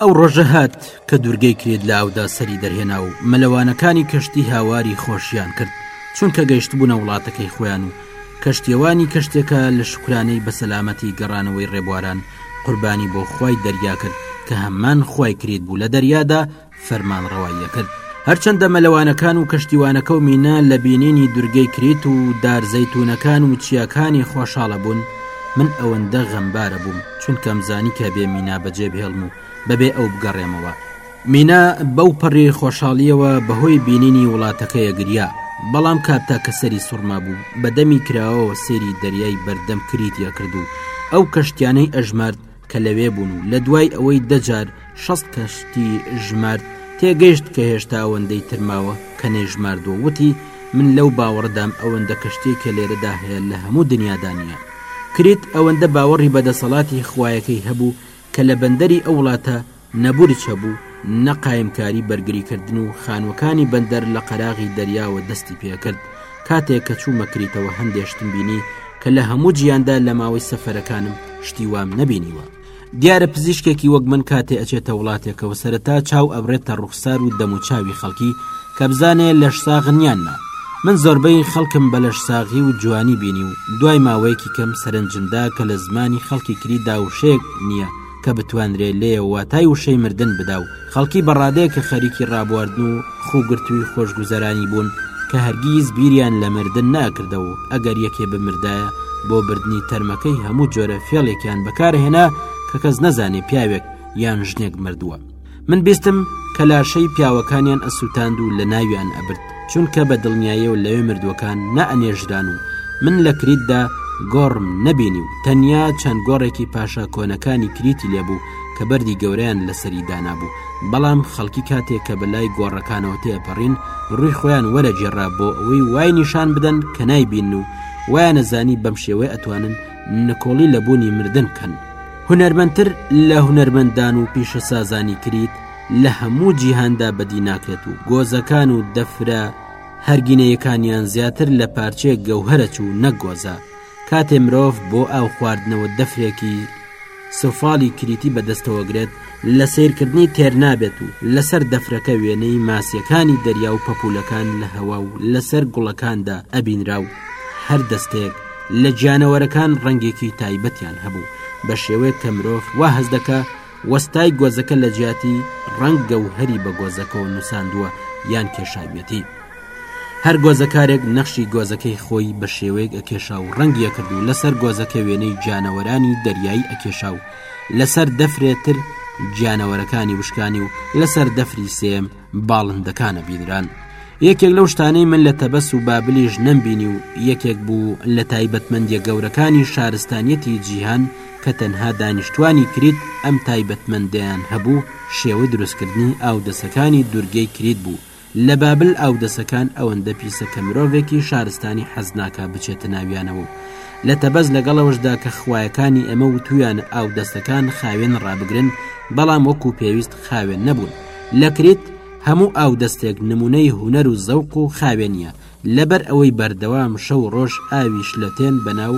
ئەو ڕۆژە هات کە دوورگەی کرێت لە ئاودا سەری دەرهێنا و مەلەوانەکانی کەشتی هاواری خۆشیان کرد چونکە گەیشت بوونە وڵاتەکەی خۆیان و کەشتێوانی کەشتێکە لە شکرانەی بەسەلامەتی گەڕانەوەی ڕێبواران قوربانی بۆ خوای دەریا کرد کە هەمان خوای کرێت بوو لە دەریادا فەرمانڕەوایی ئەکرد هەرچەندە مەلەوانەکان و کەشتیوانەکە و مینە لە بینینی دورگەی کریت و دار زەیتونەکان و چیاکانی خۆشحاڵە بوون من ئەوەندە غەمبارە بووم چونکەم زانی کە بێ مینا بەجێ بهێڵم و بەبێ ئەو بگەڕێمەوە مینا بەو پەڕی خۆشحاڵیەوە بەهۆی بینینی وڵاتەکەیە گریا بەڵام کاتە کە سەری سوڕما بوو بەدەمی کراوەوە سەیری دەریای بەردەم کریتیە کرد و ئەو کەشتیانەی ئەژمارد کە لەوێ بوون و لە دوای ئەوەی دەجار شەست کەشتی ژمارد تێگەشت کە هێشتا ئەوەندەی ترماوە کە نەیژماردوە وتی من لەو باوەڕدام ئەوەندە کەشتی کە لێرەدا هەیە لە هەموو دنیادانە کریت ئەوەندە باوەڕی بە دەسەڵاتی خویەکەی هەبوو کە لە بەندەری ئەو وڵاتە نە بورج هەبوو، نە قایمکاری بەرگریکردن و خانووەکانی بەندەر لە قەراغی دەریاوە دەستی پێکرد، کاتێک کە چوومە کریتەوە هەندێ شتم بینی کە لە هەموو جیاندا لە ماوەی سەفەرەکانم شتی وام نەبینیوە. دیارە پزیشکێکی وەک من کاتێ ئەچێتە وڵاتێکەوە سەرەتا چاو ئەبرێتە ڕوخسار و دەم و چاوی خەڵکی کە بزانێ لەشساغن یان نا، من زۆربەی خەڵکم بە لەشساغی و جوانی بینی و دوای ماوەیەکی کەم سەرنجمدا کە لە زمانی خەڵکی کریتدا وشەیەک نییە کە بتوانرێ لێ واتای وشەی مردن بدا و خەڵکی بەڕادەیە کە خەریکی ڕابواردن و خوگرتووی خۆشگوزەرانی بوون کە هەرگیز بیریان لە مردن ناکردەوە و ئەگەر یەکێ بمردایە بۆ بردننی تەرمەکەی هەموو جۆرە فێڵێکیان بەکارهێنا کە کەس نەزانێ پیاوێک یان ژنێک مردووە من بیستم کە لاشەی پیاوەکانیان ئەسووتاند و لە ناویان ئەبرد چونکە بە دڵنیایەوە لەوێ مردووەکان نەئەنێژران و من لە کریتدا گۆڕم نەبینی و تەنیا چەند گۆڕێکی پاشا کۆنەکانی کریتی لێبوو کە بەری گەوریان لەسەری دانابوو بەڵام خەڵکی کاتێک کە بەلای گۆڕەکانەوە تێپەڕین ڕووی خۆیان وەرەجێرا بۆ ئەوەی وای نیشان بدەن کە نایبین و وایە نەزانی بەم شێوەی ئەتوانن نکۆڵی لە بوونی مردن بکەن هونەرمەندتر لە هونەرمەندان و پیشەسازانی کریت لە هەموو جیهاندا بەدی ناکرێت و گۆزەکان و دەفرە هەرگینەیەکانیان زیاتر لە پارچێک گەوهرە چوو نەگۆزە کاتێ مرۆڤ بۆ ئاو خواردنەوە دەفرێکی سفاڵی کریتی بەدەستەوەگرێت لە سەیرکردنی تێرنابێت و لەسەر دەفرەکە وێنەی ماسیەکانی دەریا و پەپولەکان لە هەوا و لەسەر گوڵەکاندا ئەبینرا و هەر دەستەیەک لە گیانەوەرەکان ڕەنگێکی تایبەتیان هەبوو بە شێوەیەک کە مرۆڤ وا هەست دەکا وەستای گۆزەکە لە جیاتی ڕەنگ گەوهەری بە گۆزەکەوە نووساندووە یان کێشاویەتی. هەر گۆزەکارێک نەخشی گۆزەکەی خۆی بە شێوەیەک ئەکێشا و ڕەنگی ئەکرد و لەسەر گۆزەکە وێنەی گیانەوەرانی دەریایی ئەکێشا و لەسەر دەفرێ تر گیانەوەرەکانی وشکانی و لەسەر دەفری سێم باڵندەکانە بینران. یەکێک لەو شتانەی من لە تەبەس و بابلیش نەمبینی و یەکێک بوو لە تایبەتمەندیە گەورەکانی شارستانیەتی جیهان کە تەنها دانیشتوانی کریت ئەم تایبەتمەندیان هەبوو شێوە دروستکردنی ئاودەسەکانی دورگەی کریت بوو لە بابل ئاودەسەکان ئەوەندە پیسە کە مرۆڤێکی شارستانی حەز ناکا بچێتە ناویانەوە و لە تەبەز لەگەڵەوەشدا کە خوایەکانی ئێمە وتوویانە ئاودەستەکان خاوێن ڕابگرن بەڵام وەکو پێویست خاوێن نەبوون لە کریت هەموو ئاودەستێک نموونەی هونەر و زەوق و خاوێنیە لەبەر ئەوەی بەردەوام شەو ڕۆژ ئاوی شلەتێن بەناو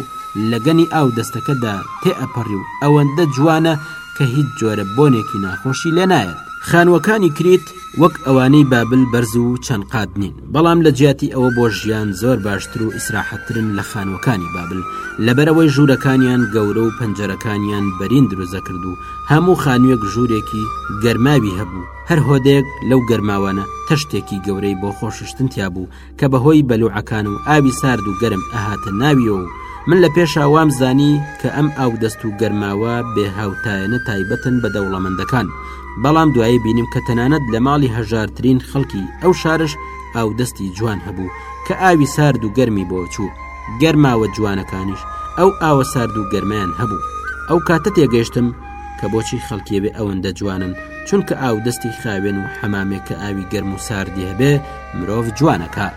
لەگەنی ئاو دەستەکەدا تێئەپەڕی و ئەوەندە جوانە کە هیچ جۆرە بۆنێکی ناخۆشی لێ نایەت. خانووەکانی کریت وەک ئەوانەی بابل بەرز و چەند قات نین، بەڵام لە جیاتی ئەوە بۆ ژیان زۆر باشتر و ئیسراحەتترن لە خانووەکانی بابل، لەبەرئەوەی ژوورەکانیان گەورە و پەنجەرەکانیان بەرین دروزەکرد و هەموو خانووێک ژوورێکی گەرماوی هەبوو، هەر هۆدەیەک لەو گەرماوانە تەشتێکی گەورەی بۆ خۆششتن تیا بوو کە بەهۆی بەلوعەکان و ئاوی سارد و گەرم ئەهاتە ناویەوە و من لە پێشا وام زانی کە ئەم ئاو دەست و گەرماوە بێ هاوتایەنە تایبەتن بە دەوڵەمەندەکان بەڵام دوایی بینیم کە تەنانەت لە ماڵی هەژارترین خەڵکی ئەو شارش ئاو دەستی جوان هەبوو کە ئاوی سارد و گەرمی بۆ چوو گەرماوە جوانەکانیش ئەو ئاوە سارد و گەرمیان هەبوو ئەو کاتە تێگەشتم کە بۆچی خەڵکیێ ئەوەندە جوانن چونکە ئاو دەستی خاوێن و حەمامێک کە ئاوی گەرم و ساردی هەبێ مرۆڤ جوانەکە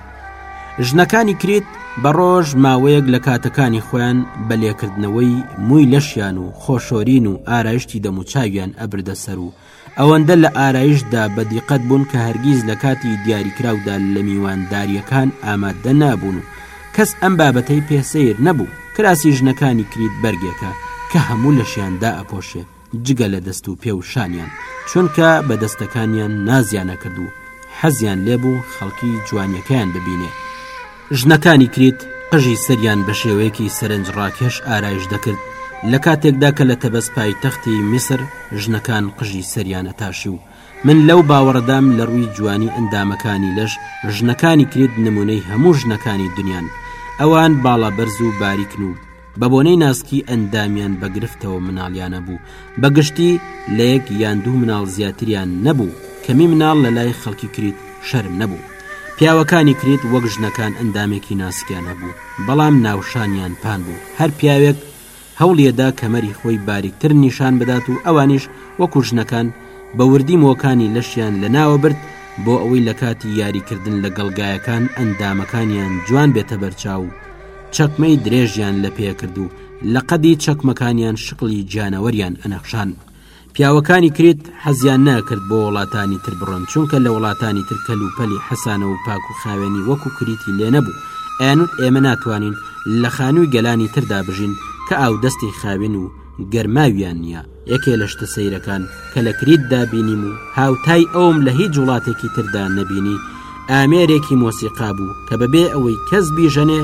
ژنەکانی کریت بە ڕۆژ ماوەیەک لە کاتەکانی خۆیان بە لێکردنەوەی مووی لەشیان و خۆشۆرین و ئارایشتی دەموچاویان ئەبردە سەر و ئەوەندە لە ئارایشدا بەدیقەت بوون کە هەرگیز لە کاتی دیاریکراودا لە میوانداریەکان ئامادە نابوون و کەس ئەم بابەتەی پێ سەیر نەبوو کراسی ژنەکانی کریت بەرگێکە کە هەموو لەشیان دائەپۆشێ جگە لە دەست و پێ و شانیان چونکە بە دەستەکانیان نازیانە کرد و حەزیان لێبوو خەڵکی جوانیەکەیان ببینێ ژنەکانی کریت قژی سەریان بە شێوەیەکی سەرنج ڕاکێش ئارایش دەکرد لە کاتێکدا کە لە تەبەس پایتەختی میسر ژنەکان قژی سەریانە تاشی و من لەو باوەڕەدام لە ڕووی جوانی ئەندامەکانی لەش ژنەکانی کرێت نمونەی هەموو ژنەکانی دنیان ئەوان باڵا بەرز و باریکن و بە بۆنەی ناسکی ئەندامیان بە گرفتەوە مناڵیانە بوو بە گشتی لە یەک یان دوو مناڵ زیاتریان نەبوو کەمی مناڵ لە لای خەڵکی کریت شەرم نەبوو پیاوەکانی کریت وەک ژنەکان ئەندامێکی ناسکیان هەبوو بەڵام ناوشانیان پان بوو هەر پیاوێک هەوڵیدا کەمەری خۆی باریکتر نیشان بدات و ئەوانیش وەکو ژنەکان بە وردی مۆکانی لەشیان لەناوە برد بۆ ئەوەی لە کاتی یاریکردن لەگەڵ گایەکان ئەندامەکانیان جوان بێتە بەرچاو چەکمەی درێژیان لە پێکرد و لە قەدی چەکمەکانیان شکڵی گیانەوەریان ئەنەخشاند پیاوەکانی کریت حەزیان ناکرد بۆ وڵاتانی تر بڕۆن چونکە لە وڵاتانی تر کەل و پەلی حەسانە و پاک و خاوێنی وەکو کریتی لێ نەبوو ئەیانوت ئێمە ناتوانین لە خانووی گەلانی تردا بژین کە ئاو دەستی خاوێن و گەرماویان نییە یەکێ لە شتە سەیرەکان کە لە کریتدا بینیم و هاوتای ئەوم لە هیچ وڵاتێکی تردا نەبینی ئامێرێکی مۆسیقا بوو کە بەبێ ئەوەی کەس بیژەنێ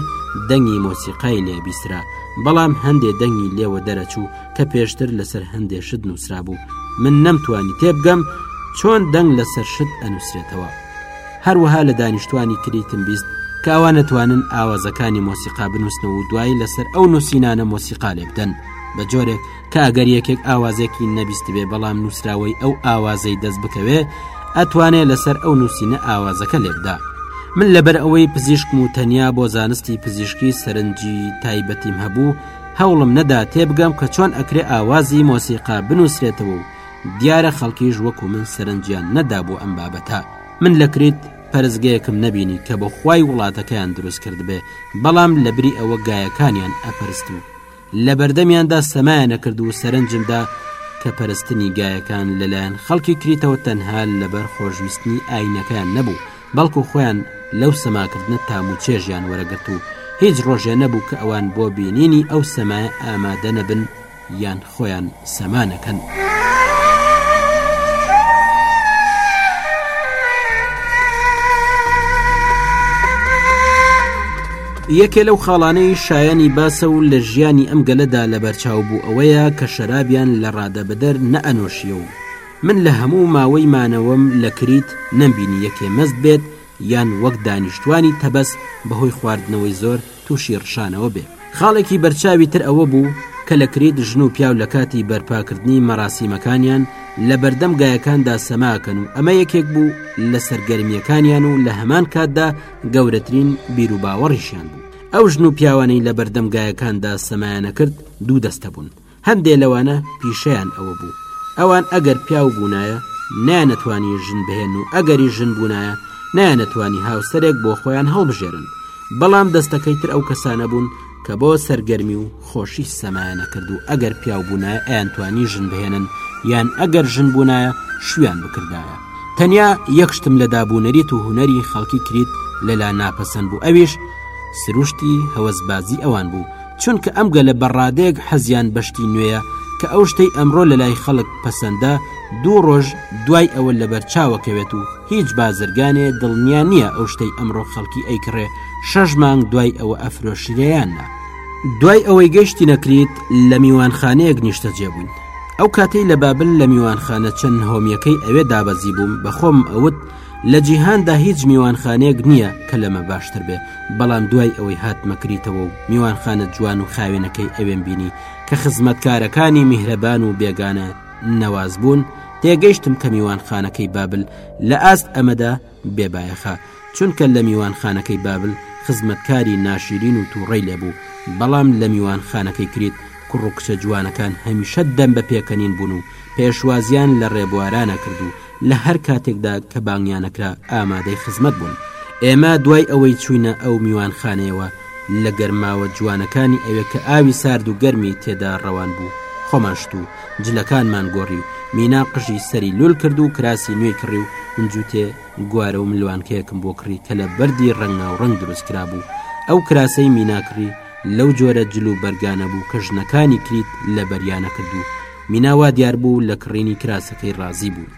دەنگی مۆسیقای لێ بیسرا بەڵام هەندێ دەنگی لێوە دەرەچوو کە پێشتر لەسەر هەندێ شت نووسرابوو من نەمتوانی تێبگەم چۆن دەنگ لەسەر شت ئەنووسێتەوە هەروەها لە دانیشتوانی تریتم بیست کە ئەوە نەتوانن ئاوازەکانی مۆسیقا بنووسن و دوایی لەسەر ئەو نووسینانە مۆسیقا لێ بدەن بە جۆرێک کە ئەگەر یەکێک ئاوازێکی نەبیست بێ بەڵام نووسراوەی ئەو ئاوازەی دەست بکەوێ ئەتوانێ لەسەر ئەو نووسینە ئاوازەکە لێبدا من لەبەر ئەوەی پزیشکم و تەنیا بۆ زانستی پزیشکی سەرنجی تایبەتیم هەبوو هەوڵم نەدا تێبگەم کە چۆن ئەکرێ ئاوازی مۆسیقا بنووسرێتەوە و دیارە خەڵکیش وەکو من سەرنجیان نەدا بۆ ئەم بابەتە من لە کریت پەرزگەیەکم نەبینی کە بە خوای وڵاتەکەیان دروست کردبێ بەڵام لە بری ئەوە گایەکانیان ئەپەرست و لە بەردەمیاندا سەمایان نەکرد و سەرنجمدا کە پەرستنی گایەکان لەلایەن خەڵکی کریتەوە تەنها لەبەر خۆشویستنی ئاینەکەیان نەبوو بەڵکو خۆیان لەو سەماکردنە تام و چێژیان وەرەگرت و هیچ ڕۆژێ نەبوو کە ئەوان بۆ بینینی ئەو سەمای ئامادە نەبن یان خۆیان سەما نەکەن. یەکێ لەو خاڵانەی شایانی باسە و لە ژیانی ئەم گەلەدا لە بەرچاو بوو ئەوەیە کە شەرابیان لە ڕادەبەدەر نەئەنۆشیە و من لە هەموو ماوەی مانەوەم لە کریت نەمبینی یەکێ مەست بێت یان وەک دانیشتوانی تەبەس بەهۆی خواردنەوەی زۆر تووشی ڕشانەوە بێ. خاڵێکی بەرچاوی تر ئەوە بوو کە لە کریت ژن و پیاو لە کاتی بەرپاکردنی مەراسیمەکانیان لە بەردەم گایەکاندا سەما ئەکەن و ئەمە یەکێک بوو لە سەرگەرمییەکانیان و لە هەمان کاتدا گەورەترین بیروباوەڕیشیان بوو ئەو ژن و پیاوانەی لە بەردەم گایەکاندا سەمایان ئەکرد دوو دەستە بوون هەندێ لەوانە پیشەیان ئەوە بوو ئەوان ئەگەر پیاو بوونایە نانەتوانی ژن بهێن و ئەگەری ژن بوونایە نانەتوانی هاوسەرێک بۆ خۆیان هەڵبژێرن بەڵام دەستەکەی تر ئەو کەسانە بوون کە بۆ سەرگەرمی و خۆشی سەمایانە کرد و ئەگەر پیاو بوونایە ئەیانتوانی ژن بهێنن یان ئەگەر ژن بوونایە شویان بکردایە تەنیا یەکشتم لە دابوونەریت و هوەری خەڵکی کریت لەلا ناپەسەند بوو ئەویش سروشتی هەوەزبازی ئەوان بوو چونکە ئەم گەلە بە ڕادەیەک حەزیان بەشتی نوێیە کە ئەو شتەی ئەمڕۆ لە لای خەڵک پەسەندە دوو ڕۆژ دوای ئەوە لەبەر چاوەکەوێت و هیچ بازرگانێ دڵنیا نییە ئەو شتەی ئەمڕۆ خەڵکی ئەیکڕێ شەش مانگ دوای ئەوە ئەفرۆشریان نا دوای ئەوەی گەشتی نەکریت لە میوانخانەیەک نیشتەجێ بووین ئەو کاتەی لە بابل لە میوانخانە چەند هۆمیەکەی ئەوێ دابەزی بووم بەخۆم ئەوت لە جیهاندا هیچ میوانخانەیەک نییە کە لەمە باشتر بێ بەڵام دوای ئەوەی هاتمە کریتەوە و میوانخانە جوان و خاوێنەکەی ئەوێن بینی کە خزمەتکارەکانی میهرەبان و بێگانە نەواز بوون تێگەیشتم کە میوانخانەکەی بابل لە ئاست ئەمەدا بێبایەخە چونکە لە میوانخانەکەی بابل خزمەتکاری ناشرین و تووڕی لێبوو بەڵام لە میوانخانەکەی کریت کوڕ و کچە جوانەکان هەمیشە دەم بە پێکەنین بوون و پێشوازیان لە ڕێبوارانە کردو لە هەر کاتێکدا کە بانگیان ئەکرا ئامادەی خزمەت بوون ئێمە دوای ئەوەی چوینە ئەو میوانخانەیەوە لە گەرماوە جوانەکانی ئەوێ کە ئاوی سارد و گەرمی تێدا ڕەوان بوو خۆمان شت و جلەکانمان گۆڕی و مینا قژی سەری لول کرد و کراسی نوێی کڕی و من جووتێ گوارە و ملوانکەیەکم بۆ کڕی کە لە بەردی ڕەنگاوڕەنگ دروست کرابوو ئەو کراسەی مینا کڕی لەو جۆرە جل و بەرگانە بوو کە ژنەکانی کریت لەبەریانەکرد و مینا وا دیار بوو لە کڕینی کراسەکەی ڕازی بوو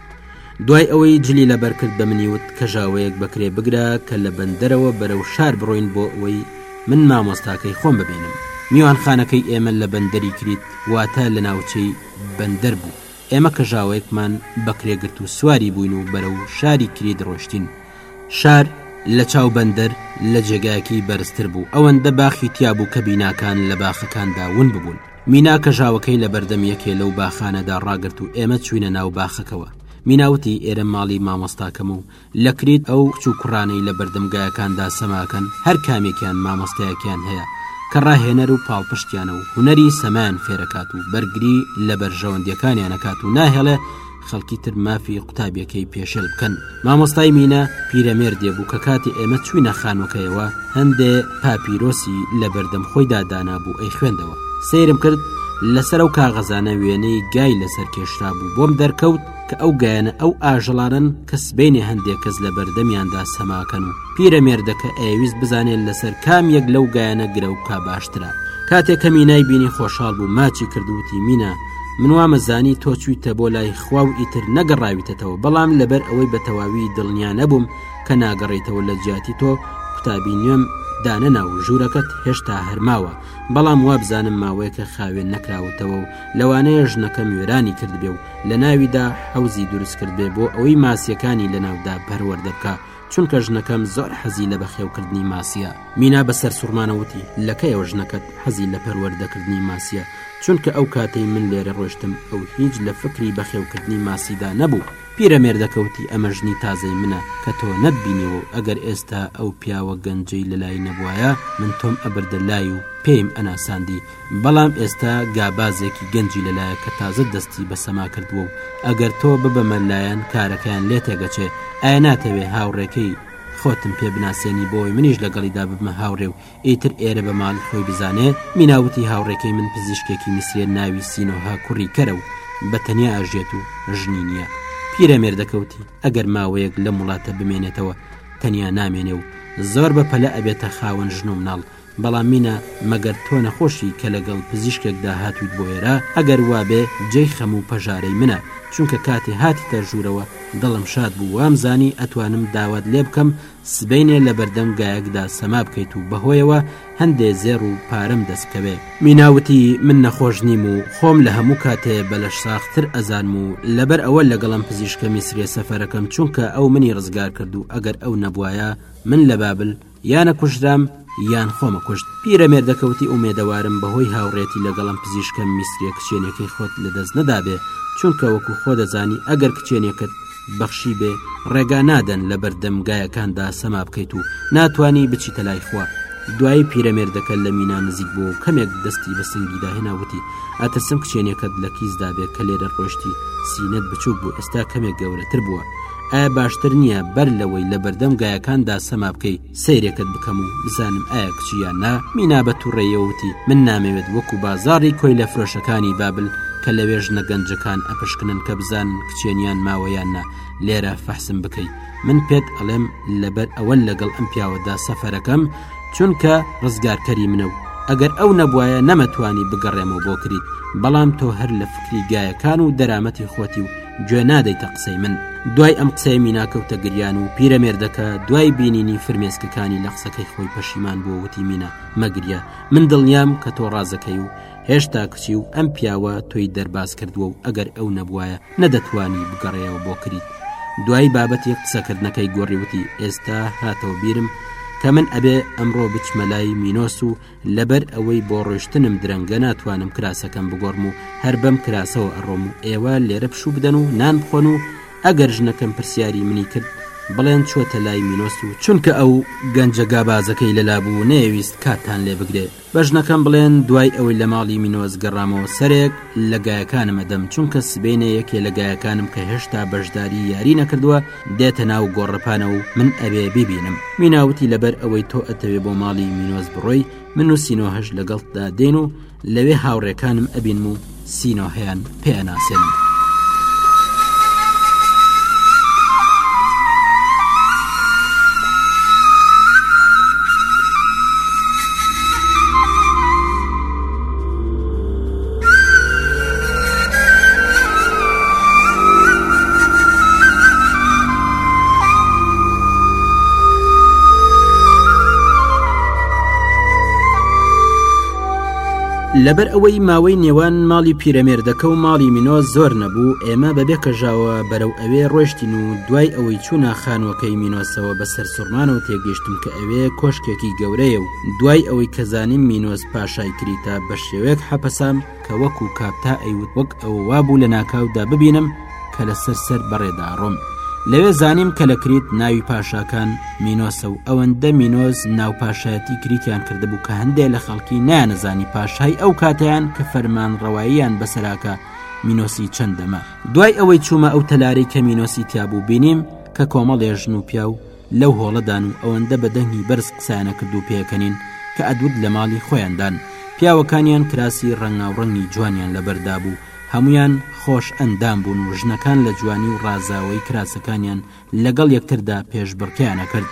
دوای ئەوەی جلی لەبەر کرد بە منی وت کەژاوەیەک بەکرێ بگرە کە لە بەندەرەوە بەرەو شار بڕۆین بۆ ئەوەی من مامۆستاکەی خۆم ببینم میوانخانەکەی ئێمە لە بەندەری کریت واتە لە ناوچەی بەندەر بوو ئێمە کەژاوەیەکمان بەکرێ گرت و سواری بووین و بەرەو شاری کریت ڕۆشتین شار لە چاو بەندەر لە جێگایەکی بەرزتر بوو ئەوەندە باخی تیابوو کە بیناکان لە باخەکاندا ون ببوون مینا کەژاوەکەی لە بەردەم یەکێ لەو باخانەدا ڕاگرت و ئێمە چوینە ناو باخەکەوە میناوتی ئێرە ماڵی مامۆستاکەم و لەکریت ئەو کچ و کوڕانەی لە بەردەم گایەکاندا سەماکەن هەر کامێکیان مامۆستایەکیان هەیە کە ڕاهێنەر و پاڵپشتیانە و هوەری سەمان فێرەکات و بەرگری لە بەرژەوەندیەکانیانەکات و ناهێڵێ خەڵکی تر مافی قوتابیەکەی پێشێل بکەن مامۆستای مینە پیرەمێردێ بوو کە کاتی ئێمە چوینە خانووکەیەوە هەندێ پاپیرۆسی لە بەردەم خۆی دادانا بوو ئەی خوێندەوە سیرم کرد لەسەر ئەو کاغەزانە وێنەی گای لەسەر کێشرا بوو بۆم دەرکەوت کە ئەو گایەنە ئەو ئاژەڵانن کە سبینێ هەندێک کەس لە بەردەمیاندا سەماکەن و پیرە مێردەکە ئەویست بزانێت لەسەر کام یەک لەو گایەنە گرە و کا باشترە کاتێک کەمینای بینی خۆشحال بوو ماچی کردووتی مینە من وامەزانی تۆ چوویتە بۆ لای خوا و ئیتر نەگەڕاویتەتەوە بەڵام لەبەر ئەوەی بە تەواوی دڵنیا نەبووم کە ناگەڕیتەوە لە جیاتی تۆ قوتابی نوێم دانەنا و ژوورەکەت هێشتا هەرماوە بەڵام وابزانم ماوەیەکە خاوێن نەکراوتەوە و لەوانەیە ژنەکەم وێرانی کردبێ و لە ناویدا حەوزی دروستکردێ بۆ ئەوەی ماسیەکانی لە ناودا پەروەەردەبکە چونکە ژنەکەم زۆر حەزی لە بەخێوکردنی ماسییە. مینا بە سەرسوڕمانە وتی، لە کەیەوە ژنەکەت حەزی لە پەروەردەکردنی ماسییە، چونکە ئەو کاتەی من لێرە ڕۆشتم ئەو هیچ لە فکری بەخێوکردنی ماسیدا نەبوو. پیرەمێردەکە وتی، ئەمە ژنی تازەی منە کە تۆ نەتبینیوە و ئەگەر ئێستا ئەو پیاوە گەنجەی لەلای نەبوایە من تۆم ئەبردە لای و پێیم ئەناساندی، بەڵام ئێستا گابازێکی گەنجی لەلایە کە تازە دەستی بە سەما کردووە و ئەگەر تۆ ببەمە لایەن کارەکەیان لێ تێگەچێ ئایا ناتەوێ هاوڕێکەی خۆتم پێ بناسێنی بۆی منیش لەگەڵیدا ببمە هاوڕێ و ئیتر ئێرە بە ماڵی خۆی بزانێ میناوتی هاوڕێکەی من پزیشکێکی میسرێ ناوی سینۆها کوڕی کەرە و بە تەنیا ئاژێت و ژنی نییە پیرەمێردەکەوتی ئەگەر ماوەیەک لەم وڵاتە بمێنێتەوە تەنیا نامێنێ و زۆر بە پەلە ئەبێتە خاوەن ژن و مناڵ بەڵام مینا مەگەر تۆ نەخۆشی کە لەگەڵ پزیشکێکدا هاتوویت بۆ ئێرە؟ ئەگەر وابێ جێی خەم و پەژارەی منە، چونکە کاتێ هاتیتە ژوورەوە دڵم شاد بوو وامزانی ئەتوانم داوات لێ بکەم سبەینێ لەبەردەم گایەکدا سەما بکەیت و بەهۆیەوە هەندێ زێڕ و پارەم دەست بکەوێ. مینا وتی، من نەخۆش نیم و خۆم لە هەموو کاتێ بە لەشساغتر ئەزانم و لەبەر ئەوە لەگەڵم پزیشکە میسریە سەفەرەکەم چونکە ئەو منی ڕزگار کرد و ئەگەر ئەو نەبوایە من لە بابل یان ئەکوژرام یان خۆم ئەکوشت پیرەمێردەکەوتی ئومێدەوارم بەهۆی هاوڕێتی لەگەڵم پزیشکە میسریە کچێنەکەی خۆت لەدەست نەدابێ چونکە وەکو خۆ دەزانی ئەگەر کچێنەکەت بەخشی بێ ڕێگا نادەن لە بەردەم گایەکاندا سەما بکەیت و ناتانی بچیتە لای خوا دوایی پیرەمێردەکە لە مینا نزیک بوو و کەمێک دەستی بە سنگی داهێناوتی ئەترسم کچێنەکەت لە کیسدابێت کە لێرە ڕۆشتی سینەت بچووک بوو ئێستا کەمێک گەورەتر بووە ئایا باشتر نییە بەر لەوەی لە بەردەم گایەکاندا سەما بکەی سیرێکت بکەم و بزانم ئایا کچیە نا مینا بە تووڕێیەوتی من نامەوێت وەکو بازاری کۆی لە فرۆشەکانی بابل کە لەوێ ژنە گەنجەکان ئەپشکنن کە بزان کچێنیان ماوەیان نا لێرە فەحسم بکەیت من پێت ئەڵێم لەبەر ئەوە لەگەڵ ئەم پیاوەدا سەفەرەکەم چونکە ڕزگارکەری منە و ئەگەر ئەو نەبواە نەمەتوانی بگەڕێمەوە بۆ کریت بەڵام تۆ هەر لە فکری گایەکان و دەرامەتی خۆتی و گوێ نادەیتە قسەی من دوای ئەم قسەی مینا کەوتە گریان و پیرەمێردەکە دوای بینینی فرمێسکەکانی لە قسەکەی خۆی پەشیمان بۆ وتی مینا مەگریا من دڵنیام کە تۆ ڕازەکەی و هێشتا کچی و ئەم پیاوە تۆی دەرباز کردووە و ئەگەر ئەو نەبوایە نەدەتوانی بگەڕێەوە بۆ کریت دوای بابەتی قسەکردنەکەی گۆڕیوتی ئێستا هاتەوە بیرم کە من ئەبێ ئەمڕۆ بچمەلای مینۆس و لەبەر ئەوەی بۆ ڕۆشتنم درەنگە ناتوانم کراسەکەم بگۆڕم و هەر بەم کراسەوە ئەڕۆم و ئێوە لێرە پشوو بدەن و نان بخۆن و ئەگەر ژنەکەم پرسیاری منی کرد بڵێن چۆتە لای مینۆست و چونکە ئەو گەنجە گابازەکەی لەلا بوو نەیەویست کاتتان لێ بگرێ بە ژنەکەم بڵێن دوای ئەوەی لە ماڵی مینۆست گەڕامەوە سەرێک لە گایەکانم ئەدەم چونکە سبەینێ یەکێ لە گایەکانم کە هێشتا بەشداری یاری نەکردووە دێتە ناو گۆڕەپانە و من ئەوێ ببینم میناوتی لەبەر ئەوەی تۆ ئەتەوێ بۆ ماڵی مینۆز بڕۆی من و سینۆهش لەگەڵتدا دێن و لەوێ هاوڕێکانم ئەبین و سینۆهیان پێناسێنم. لەبەر ئەوەی ماوەی نێوان ماڵی پیرەمێردەکە و ماڵی مینۆ زۆر نەبوو ئێمە بەبێ کەژاوە بەرەو ئەوێ ڕۆشتین و دوای ئەوەی چوونا خانووەکەی مینۆسەوە بەسەر سوڕمانەوە تێگەشتم کە ئەوێ کۆشکێکی گەورەیە و دوای ئەوەی کە زانیم مینۆس پاشای کریتا بە شێوەیەک حەپەسام کە وەکو کاپتا ئەیوت وەک ئەوە وابوو لە ناکاودا ببینم کە لەسەر سەر بەڕێدا ڕۆم لەوێ زانیم کە لە کریت ناوی پاشاکان مینۆسە و ئەوەندە مینۆز ناو پاشایەتی کریتیان کردبوو کە هەندێک لە خەڵکی نیانەزانی پاشای ئەو کاتیان کە فەرمان ڕەواییان بەسەراکە مینۆسی چەندەمە دوای ئەوەی چوومە ئەو تەلاری کە مینۆسی تیابوو بینیم کە کۆمەڵێژن و پیاو لەو هۆڵەدان و ئەوەندە بە دەنگی بەرز قسەیان ئەکرد و پێکەنین کە ئەدوت لە ماڵی خۆیاندان. پیاوەکانیان کراسی ڕەنگاوڕەنگی جوانیان لەبەر دابوو، هەموویان خۆش ئەندام بوون و ژنەکان لە جوانی و ڕازاوەی کراسەکانیان لەگەڵ یەکتردا پێشبڕکێیان ئەکرد.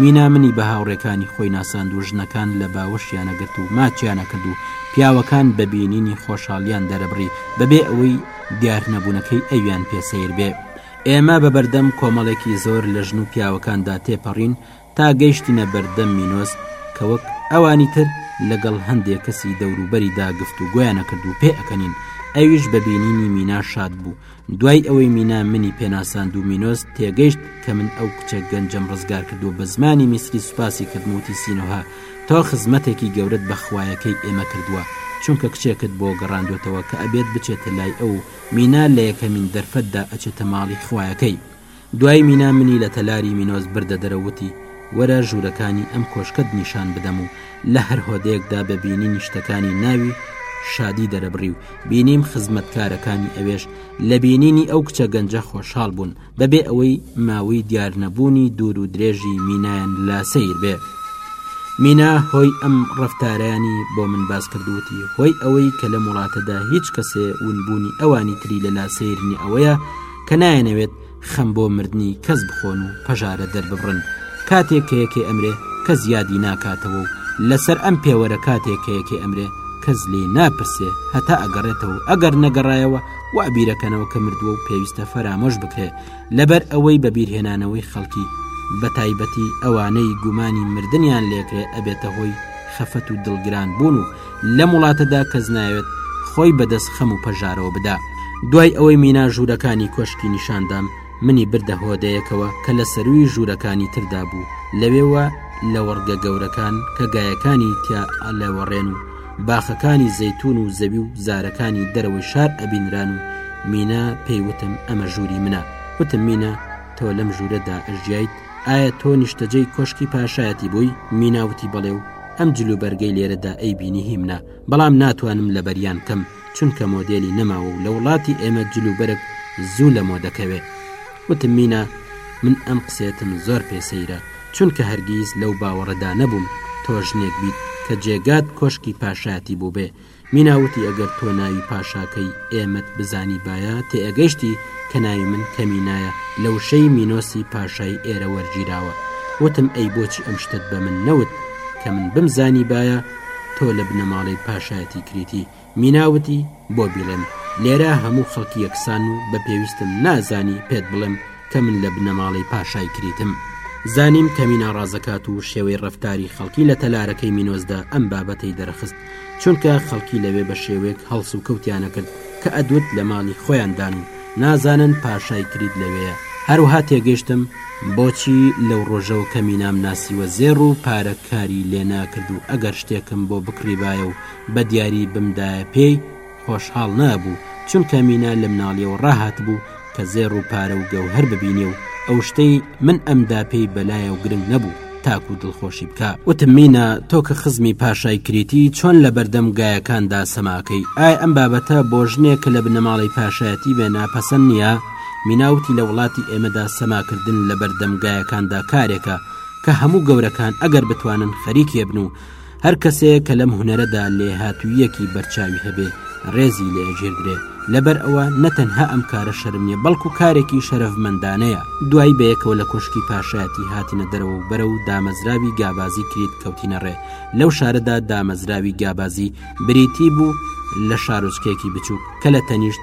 مینا منی بە هاوڕێکانی خۆی ناساند و ژنەکان لە باوەشیان ئەگرت و ماچیان ئەکرد و پیاوەکان بە بینینی خۆشحاڵیان دەرەبڕی بەبێ ئەوەی دیارنەبوونەکەی ئەویان پێ سەیر بێ. ئێمە بە بەردەم کۆمەڵێکی زۆر لە ژن و پیاوەکاندا تێپەڕین تا گەیشتینە بەردەم مینۆس کە وەک ئەوانی تر لەگەڵ هەندێک کەسی دەوروبەری داگفت و گویانە کرد و پێ ئەەکەنین ئەویش بە بینینی مینا شاد بوو دوای ئەوەی مینا منی پێناساند و مینۆس تێگەیشت کە من ئەو کچە گەنجەم ڕزگار کرد و بە زمانی میسری سوپاسی کردموتی سینۆها تۆ خزمەتێکی گەورت بەخوایەکەی ئێمە کردووە چونکە کچێکت بۆ گەڕاندوێتەوە کە ئەبێت بچێتە لای ئەو مینا لە یەکەمین دەرفەتدا ئەچێتە ماڵی خوایەکەی. دوای مینا منی لە تەلاری مینۆس بردە دەرەو وتی، وەرە ژوورەکانی ئەم کۆشکەت نیشان بدەم و لە هەر هۆدەیەکدا بە بینینی شتەکانی ناوی شادی دەرەبڕی و بینیم خزمەتکارەکانی ئەوێش لە بینینی ئەو کچە گەنجە خۆشحاڵ بوون، بەبێ ئەوەی ماوەی دیارنەبوونی دوور و درێژی مینایان لا سەیر بێ مینا هۆی ئەم ڕفتارانی بۆ من باس کردووتی هۆی ئەوەی کە لەم وڵاتەدا هیچ کەسێ ونبوونی ئەوانی تری لەلا سیرنی ئەوەیە کە نایەنەوێت خەم بۆ مردنی کەس بخۆن و پەژارە دەرببڕن کاتێک کە یەکێ ئەمرێ کە زیادی ناکاتەوە و لەسەر ئەم پێوەرە کاتێک کە یەکێ ئەمرێ کەس لی ناپرسێ هەتا ئەگەڕێتەوە ئەگەر نەگەڕایەوە وا بیرەکەنەوە کە مردووە و پێویستە فەرامۆش بکرێ لەبەر ئەوەی بە بیرهێنانەوەی خەڵکی بە تایبەتی ئەوانەی گومانی مردیان لێکرێ ئەبێتە هۆی خەفەت و دڵگران بوون و لەم وڵاتەدا کەس ناوێت خۆی بەدەست خەم و پەژارەوە بدا دوای ئەوەی مینا ژوورەکانی کۆشکی نیشاندام منی بردە هۆدەیەکەوە کە لە سەروی ژوورەکانی تردا بوو لەوێوە لەوەڕگە گەورەکان کە گایەکانی تیا ئەلەوەڕێن و باخەکانی زەیتون و زەوی و زارەکانی دەرەوەی شار ئەبینران و مینا پێیوتم ئەمە ژووری منە وتم مینە تۆ لەم ژوورەدا ئەژیایت ئایا تۆ نیشتەجەی کۆشکی پاشایەتی بووی میناوتی بەڵێ و ئەم جلوبەرگەی لێرەدا ئەی بینی هیمنا بەڵام ناتوانم لە بەریان کەم چونکە مۆدێلی نەماوە و لە وڵاتی ئێمە جلوبەرگ زوو لەمەوە دەکەوێت وتم مینا من ئەم قسێتم زۆر پێ سەیرە چونکە هەرگیز لەو باوەڕەدا نەبووم تۆ ژنێک بیت کە جێگات کۆشکی پاشایەتی بووبێ، مینا وتی ئەگەر تۆ ناوی پاشاکەی ئێمەت بزانیبایە تێئەگەیشتی کە ناوی من کەمینایە لە وشەی مینۆسی پاشای ئێرە وەرگیراوە، وتم ئەی بۆچی ئەم شتەت بە من نەوت کە من بمزانیبایە تۆ لە بنەماڵەی پاشایەتی کریتی، مینا وتی، بۆ بیڵێم لێرە هەموو خەڵکی یەکسان و بە پێویستم نازانی پێت بڵێم کە من لە بنەماڵەی پاشای کریتم؟ زانیم کە مینا ڕازەکات و شێوەی ڕەفتاری خەڵکی لە تەلارەکەی مینۆزدا ئەم بابەتەی دەرەخست چونکە خەڵکی لەوێ بە شێوەیەک هەڵس و کەوتیانە کرد کە ئەدوت لە ماڵی خۆیاندان و نازانن پاشای کرید لەوێیە هەروها تێگەشتم بۆچی لەو ڕۆژە و کەمی نام ناسیوە زێڕ و پارە کاری لێناکرد و ئەگەر شتێکم بۆ بکڕیبایە و بە دیاری بمدایە پێی خۆشحاڵ نابوو چونکە مینا لە مناڵیەوە ڕاهات بوو کە زێڕ و پارە و گەوهر ببینێ و ئەو شتەی من ئەمدا پێی بەلایە و گرنگ نەبوو تاکو دڵخۆشی بکە وتم مینە تۆ کە خزمی پاشای کریتی چۆن لە بەردەم گایەکاندا سەماکەی ئایا ئەم بابەتە بۆ ژنێک کە لە بنەماڵەی پاشایەتی بێ ناپەسەند نییە میناوتی لە وڵاتی ئێمەدا سەماکردن لە بەردەم گایەکاندا کارێکە کە هەموو گەورەکان ئەگەر بتوانن خەریکێ بن و هەر کەسێک کە لەم هونەرەدا لێهاتوویەکی بەرچاوی هەبێ ڕێزی لێ ئەگیردرێ لەبەر ئەوە نەتەنها ئەم کارە شەرم نیە بەڵکو کارێکی شەرەڤمەندانەیە دوایی بەیەکەوە لە کۆشکی پاشایەتی هاتینە دەرەوە و بەرەو دامەزراوی گابازی کریت کەوتینە ڕێ لەو شارەدا دامەزراوی گابازی بریتی بوو لە شارۆچکەیەکی بچووک کە لە تەنیشت